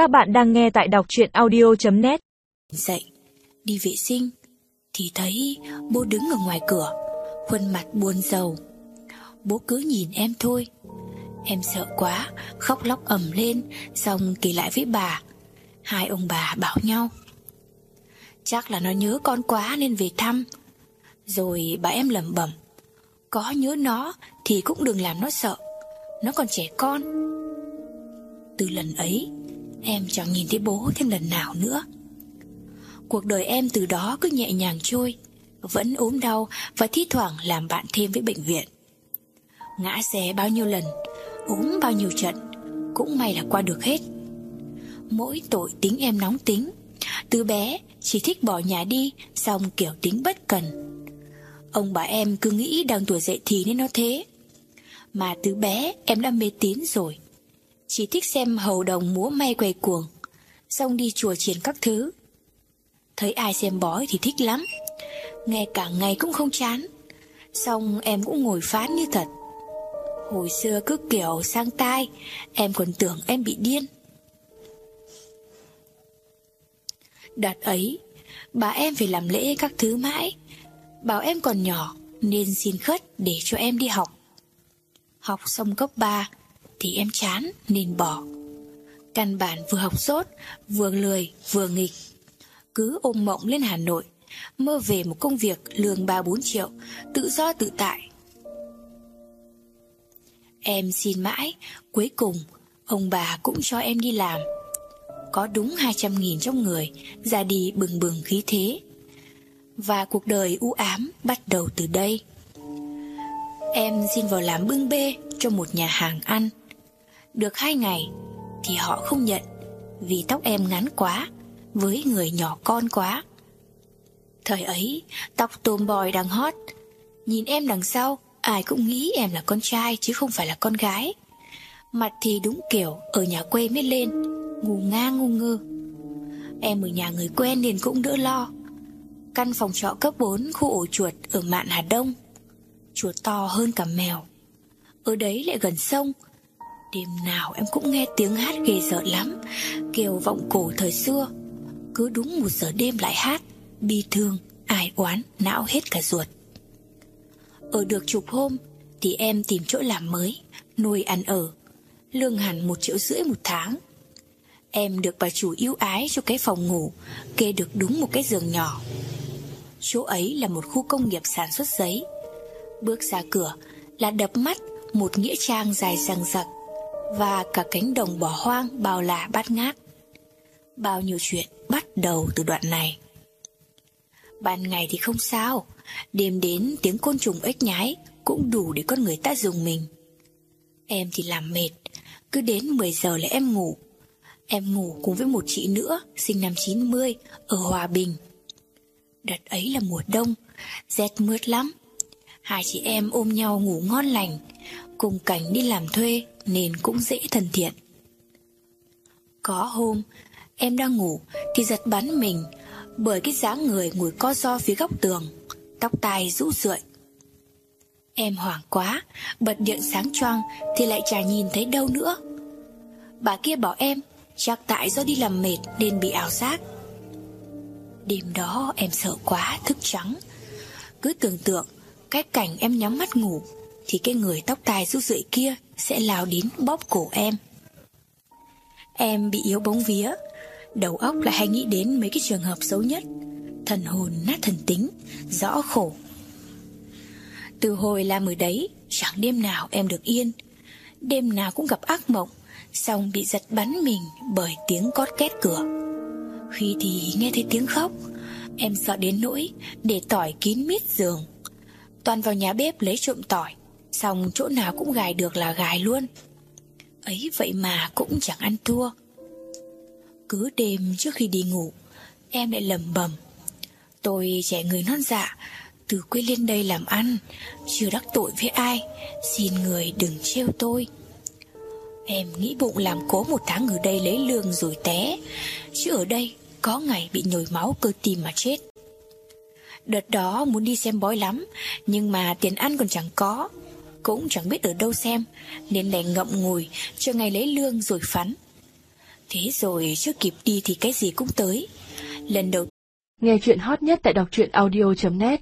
Các bạn đang nghe tại đọc chuyện audio.net Dậy, đi vệ sinh. Thì thấy bố đứng ở ngoài cửa Khuôn mặt buồn rầu. Bố cứ nhìn em thôi. Em sợ quá Khóc lóc ầm lên Xong kỳ lại với bà. Hai ông bà bảo nhau Chắc là nó nhớ con quá nên về thăm. Rồi bà em lẩm bẩm Có nhớ nó Thì cũng đừng làm nó sợ. Nó còn trẻ con. Từ lần ấy Em chẳng nhìn thấy bố thêm lần nào nữa. Cuộc đời em từ đó cứ nhẹ nhàng trôi, Vẫn ốm đau Và thi thoảng làm bạn thêm với bệnh viện. Ngã xe bao nhiêu lần, ốm bao nhiêu trận, Cũng may là qua được hết. Mỗi tội tính em nóng tính Từ bé chỉ thích bỏ nhà đi Xong kiểu tính bất cần. Ông bà em cứ nghĩ đang tuổi dậy thì nên nó thế, Mà từ bé em đã mê tín rồi. Chỉ thích xem hầu đồng múa may quay cuồng. Xong đi chùa triển các thứ. Thấy ai xem bói thì thích lắm. Nghe cả ngày cũng không chán. Xong em cũng ngồi phán như thật. Hồi xưa cứ kiểu sang tai, Em còn tưởng em bị điên. Đợt ấy, Bà em phải làm lễ các thứ mãi. Bảo em còn nhỏ, Nên xin khất để cho em đi học. Học xong cấp 3 thì em chán, nên bỏ. Căn bản vừa học sốt, Vừa lười, vừa nghịch. Cứ ôm mộng lên Hà Nội, Mơ về một công việc lương 3-4 triệu, Tự do tự tại. Em xin mãi, Cuối cùng, Ông bà cũng cho em đi làm. Có đúng 200 nghìn trong người, Ra đi bừng bừng khí thế. Và cuộc đời u ám Bắt đầu từ đây. Em xin vào làm bưng bê Cho một nhà hàng ăn. Được hai ngày Thì họ không nhận Vì tóc em ngắn quá Với người nhỏ con quá. Thời ấy, Tóc tôm bòi đang hot. Nhìn em đằng sau, Ai cũng nghĩ em là con trai chứ không phải là con gái. Mặt thì đúng kiểu, Ở nhà quê mới lên Ngu ngang ngu ngơ. Em ở nhà người quen nên cũng đỡ lo. Căn phòng trọ cấp 4 khu ổ chuột Ở mạn Hà Đông Chuột to hơn cả mèo. Ở đấy lại gần sông Đêm nào em cũng nghe tiếng hát ghê sợ lắm. Kêu vọng cổ thời xưa. Cứ đúng một giờ đêm lại hát. Bi thương, ai oán, não hết cả ruột. Ở được chục hôm Thì em tìm chỗ làm mới Nuôi ăn ở. Lương hẳn một triệu rưỡi một tháng. Em được bà chủ yêu ái cho cái phòng ngủ Kê được đúng một cái giường nhỏ. Chỗ ấy là một khu công nghiệp sản xuất giấy. Bước ra cửa là đập mắt một nghĩa trang dài răng rặc. Và cả cánh đồng bỏ hoang bao la bát ngát. Bao nhiêu chuyện bắt đầu từ đoạn này. Ban ngày thì không sao. Đêm đến tiếng côn trùng ếch nhái Cũng đủ để con người ta dùng mình. Em thì làm mệt. Cứ đến 10 giờ là em ngủ. Em ngủ cùng với một chị nữa, Sinh năm 90 Ở Hòa Bình. Đợt ấy là mùa đông, Rét mướt lắm. Hai chị em ôm nhau ngủ ngon lành. Cùng cảnh đi làm thuê Nên cũng dễ thân thiện Có hôm Em đang ngủ Thì giật bắn mình Bởi cái dáng người ngồi co do phía góc tường tóc tai rũ rượi. Em hoảng quá, bật điện sáng choang thì lại chả nhìn thấy đâu nữa. Bà kia bảo em, chắc tại do đi làm mệt nên bị ảo giác. Đêm đó em sợ quá, thức trắng. Cứ tưởng tượng, cái cảnh em nhắm mắt ngủ, thì cái người tóc tai rút rượi kia sẽ lao đến bóp cổ em. Em bị yếu bóng vía, đầu óc lại hay nghĩ đến mấy cái trường hợp xấu nhất thần hồn nát thần tính, rõ khổ. Từ hồi làm ở đấy, chẳng đêm nào em được yên, đêm nào cũng gặp ác mộng, xong bị giật bắn mình bởi tiếng cót két cửa. Khi thì nghe thấy tiếng khóc, em sợ đến nỗi để tỏi kín mít giường. Toàn vào nhà bếp lấy trộm tỏi, xong chỗ nào cũng gài được là gài luôn. Ấy vậy mà cũng chẳng ăn thua. Cứ đêm trước khi đi ngủ, em lại lầm bầm Tôi trẻ người non dạ Từ quê lên đây làm ăn Chưa đắc tội với ai Xin người đừng trêu tôi Em nghĩ bụng làm cố một tháng ở đây lấy lương rồi té Chứ ở đây có ngày bị nhồi máu cơ tim mà chết Đợt đó muốn đi xem bói lắm Nhưng mà tiền ăn còn chẳng có cũng chẳng biết ở đâu xem, Nên đành ngậm ngùi, chờ ngày lấy lương rồi phắn Thế rồi chưa kịp đi thì cái gì cũng tới. Lần đầu Nghe chuyện hot nhất tại đọc truyện audio.net